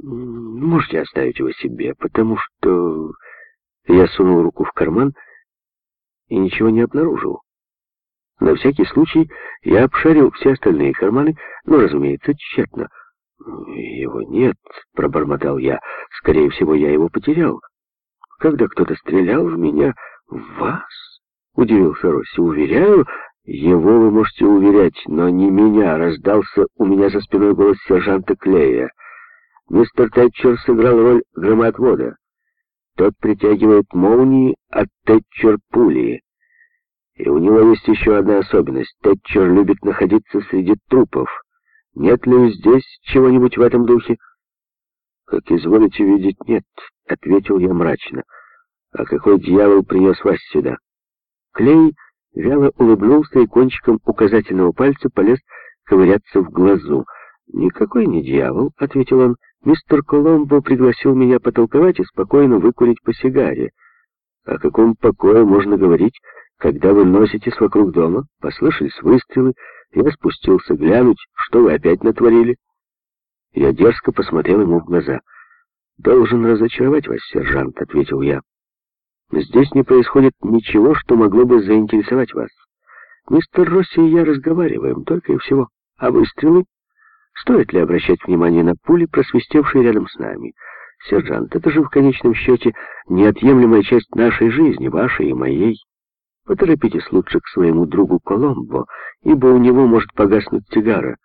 Можете оставить его себе, потому что... Я сунул руку в карман и ничего не обнаружил. На всякий случай я обшарил все остальные карманы, но, разумеется, тщетно. «Его нет», — пробормотал я. «Скорее всего, я его потерял. Когда кто-то стрелял в меня...» «В вас?» — удивился Росси. «Уверяю, его вы можете уверять, но не меня», — раздался у меня за спиной голос сержанта Клея. Мистер Тэтчер сыграл роль громоотвода. Тот притягивает молнии, а Тэтчер — пули. И у него есть еще одна особенность. Тэтчер любит находиться среди трупов. Нет ли здесь чего-нибудь в этом духе? «Как изволите видеть, нет», — ответил я мрачно. «А какой дьявол принес вас сюда?» Клей вяло улыбнулся и кончиком указательного пальца полез ковыряться в глазу. «Никакой не дьявол», — ответил он. Мистер Коломбо пригласил меня потолковать и спокойно выкурить по сигаре. О каком покое можно говорить, когда вы носитесь вокруг дома? Послышались выстрелы, я спустился глянуть, что вы опять натворили. Я дерзко посмотрел ему в глаза. «Должен разочаровать вас, сержант», — ответил я. «Здесь не происходит ничего, что могло бы заинтересовать вас. Мистер Росси и я разговариваем, только и всего. А выстрелы? Стоит ли обращать внимание на пули, просвистевшие рядом с нами? Сержант, это же в конечном счете неотъемлемая часть нашей жизни, вашей и моей. Поторопитесь лучше к своему другу Коломбо, ибо у него может погаснуть сигара.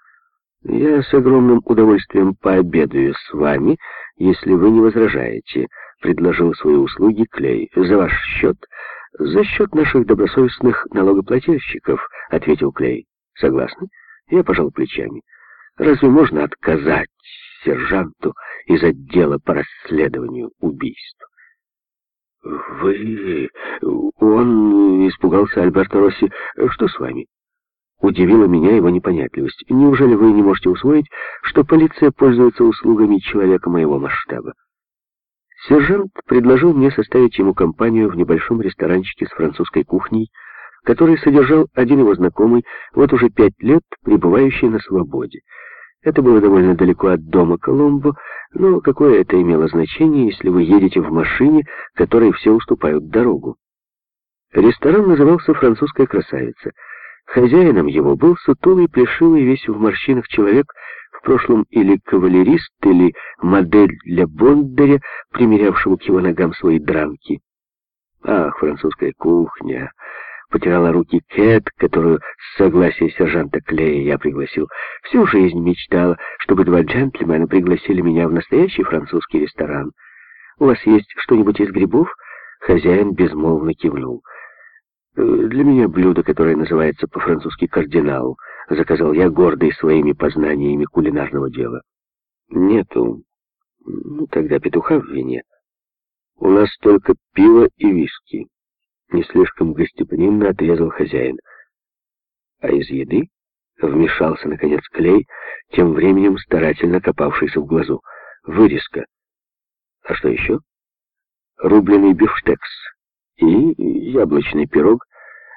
Я с огромным удовольствием пообедаю с вами, если вы не возражаете, предложил свои услуги Клей. За ваш счет. За счет наших добросовестных налогоплательщиков, ответил Клей. Согласны? Я пожал плечами. Разве можно отказать сержанту из отдела по расследованию убийств? «Вы... он...» — испугался Альберто Росси. «Что с вами?» Удивила меня его непонятливость. «Неужели вы не можете усвоить, что полиция пользуется услугами человека моего масштаба?» Сержант предложил мне составить ему компанию в небольшом ресторанчике с французской кухней, который содержал один его знакомый, вот уже пять лет пребывающий на свободе. Это было довольно далеко от дома Коломбо, но какое это имело значение, если вы едете в машине, которой все уступают дорогу? Ресторан назывался «Французская красавица». Хозяином его был сутулый, плешивый, весь в морщинах человек, в прошлом или кавалерист, или модель для Бондаря, примерявшего к его ногам свои дранки. Ах, французская кухня! Потирала руки Кэт, которую с согласия сержанта Клея я пригласил. Всю жизнь мечтала, чтобы два джентльмена пригласили меня в настоящий французский ресторан. «У вас есть что-нибудь из грибов?» Хозяин безмолвно кивнул. «Э, «Для меня блюдо, которое называется по-французски «кардинал», — заказал я, гордый своими познаниями кулинарного дела. «Нету. Ну, тогда петуха в вине. У нас только пиво и виски». Не слишком гостеприимно отрезал хозяин. А из еды вмешался, наконец, клей, тем временем старательно копавшийся в глазу. Вырезка. А что еще? Рубленый бифштекс и яблочный пирог,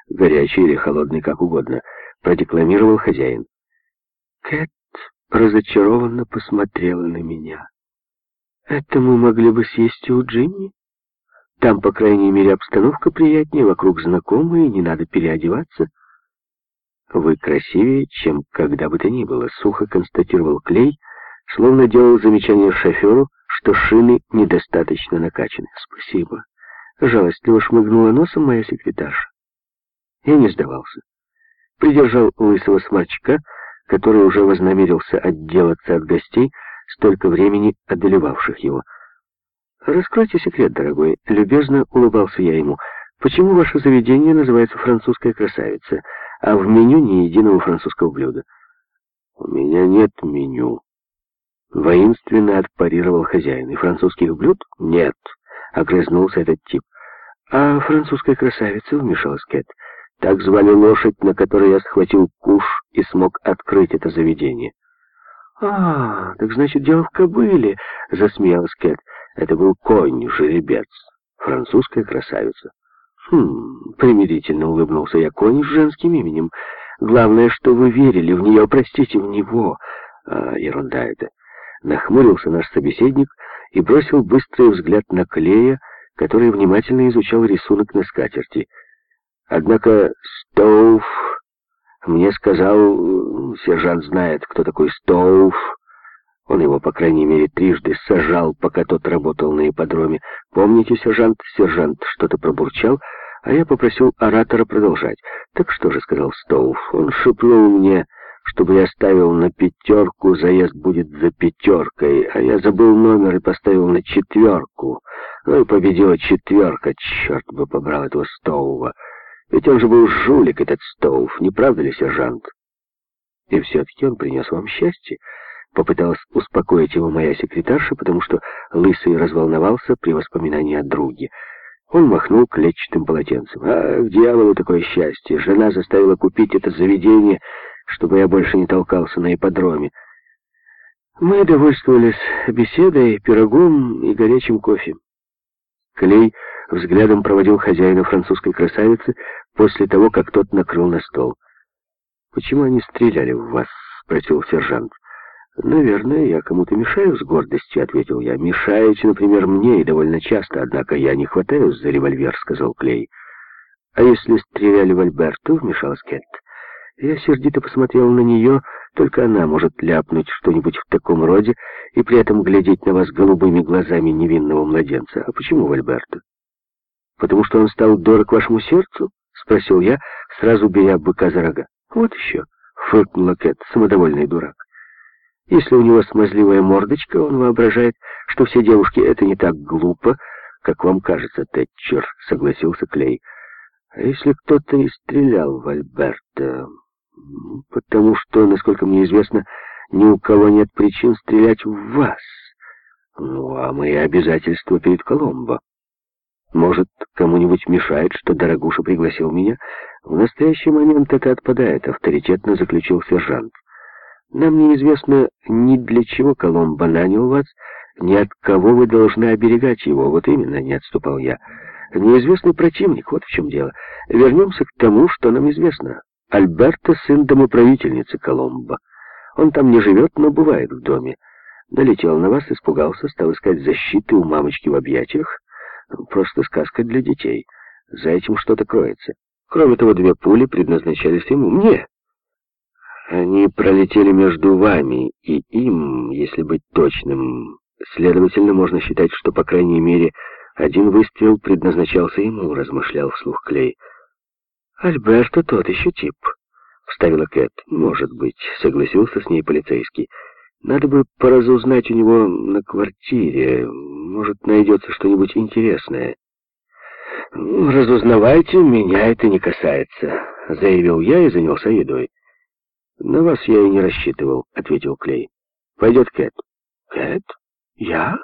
горячий или холодный, как угодно, продекламировал хозяин. Кэт разочарованно посмотрела на меня. «Это мы могли бы съесть у Джинни?» Там, по крайней мере, обстановка приятнее, вокруг знакомые, не надо переодеваться. Вы красивее, чем когда бы то ни было, сухо констатировал Клей, словно делал замечание шоферу, что шины недостаточно накачаны. Спасибо. Жалостливо шмыгнула носом моя секретарша. Я не сдавался. Придержал лысого сморчка, который уже вознамерился отделаться от гостей, столько времени одолевавших его. «Раскройте секрет, дорогой», — любезно улыбался я ему. «Почему ваше заведение называется «Французская красавица», а в меню ни единого французского блюда?» «У меня нет меню», — воинственно отпарировал хозяин. «И французских блюд нет», — огрызнулся этот тип. «А французская красавица?» — вмешалась Кэт. «Так звали лошадь, на которой я схватил куш и смог открыть это заведение». «А, так значит, дело в кобыле», — засмеялась Кэт. Это был конь, жеребец, французская красавица. Хм, примирительно улыбнулся я, конь с женским именем. Главное, что вы верили в нее, простите, в него. А, ерунда это. Нахмурился наш собеседник и бросил быстрый взгляд на Клея, который внимательно изучал рисунок на скатерти. Однако Стоуф мне сказал, сержант знает, кто такой Стоуф. Он его, по крайней мере, трижды сажал, пока тот работал на ипподроме. Помните, сержант? Сержант что-то пробурчал, а я попросил оратора продолжать. «Так что же», — сказал Стоуф, — «он шепнул мне, чтобы я ставил на пятерку, заезд будет за пятеркой, а я забыл номер и поставил на четверку. Ну и победила четверка, черт бы побрал этого Стоува. Ведь он же был жулик, этот Стоув, не правда ли, сержант?» «И все-таки он принес вам счастье». Попыталась успокоить его моя секретарша, потому что Лысый разволновался при воспоминании о друге. Он махнул клетчатым полотенцем. «А, к дьяволу такое счастье! Жена заставила купить это заведение, чтобы я больше не толкался на ипподроме. Мы довольствовались беседой, пирогом и горячим кофе. Клей взглядом проводил хозяина французской красавицы после того, как тот накрыл на стол. «Почему они стреляли в вас?» — спросил сержант. «Наверное, я кому-то мешаю с гордостью», — ответил я. «Мешаете, например, мне, и довольно часто, однако я не хватаюсь за револьвер», — сказал Клей. «А если стреляли в Альберту?» — вмешалась Кэт. Я сердито посмотрел на нее, только она может ляпнуть что-нибудь в таком роде и при этом глядеть на вас голубыми глазами невинного младенца. А почему в Альберто? Потому что он стал дорог вашему сердцу? Спросил я, сразу беря быка за рога. Вот еще, фыркнула Кэт, самодовольный дурак. Если у него смазливая мордочка, он воображает, что все девушки — это не так глупо, как вам кажется, Тэтчер, — согласился Клей. А если кто-то и стрелял в Альберта? Потому что, насколько мне известно, ни у кого нет причин стрелять в вас. Ну, а мои обязательства перед Коломбо. Может, кому-нибудь мешает, что Дорогуша пригласил меня? В настоящий момент это отпадает, авторитетно заключил сержант. Нам неизвестно ни для чего Коломбо нанял вас, ни от кого вы должны оберегать его. Вот именно, не отступал я. Неизвестный противник, вот в чем дело. Вернемся к тому, что нам известно. Альберто — сын домоправительницы Коломбо. Он там не живет, но бывает в доме. Налетел на вас, испугался, стал искать защиты у мамочки в объятиях. Просто сказка для детей. За этим что-то кроется. Кроме того, две пули предназначались ему, мне. Они пролетели между вами и им, если быть точным. Следовательно, можно считать, что, по крайней мере, один выстрел предназначался ему, размышлял вслух Клей. Альберто тот еще тип, вставила Кэт. Может быть, согласился с ней полицейский. Надо бы поразузнать у него на квартире. Может, найдется что-нибудь интересное. «Разузнавайте, меня это не касается», — заявил я и занялся едой. «На вас я и не рассчитывал», — ответил Клей. «Пойдет Кэт». «Кэт? Я?»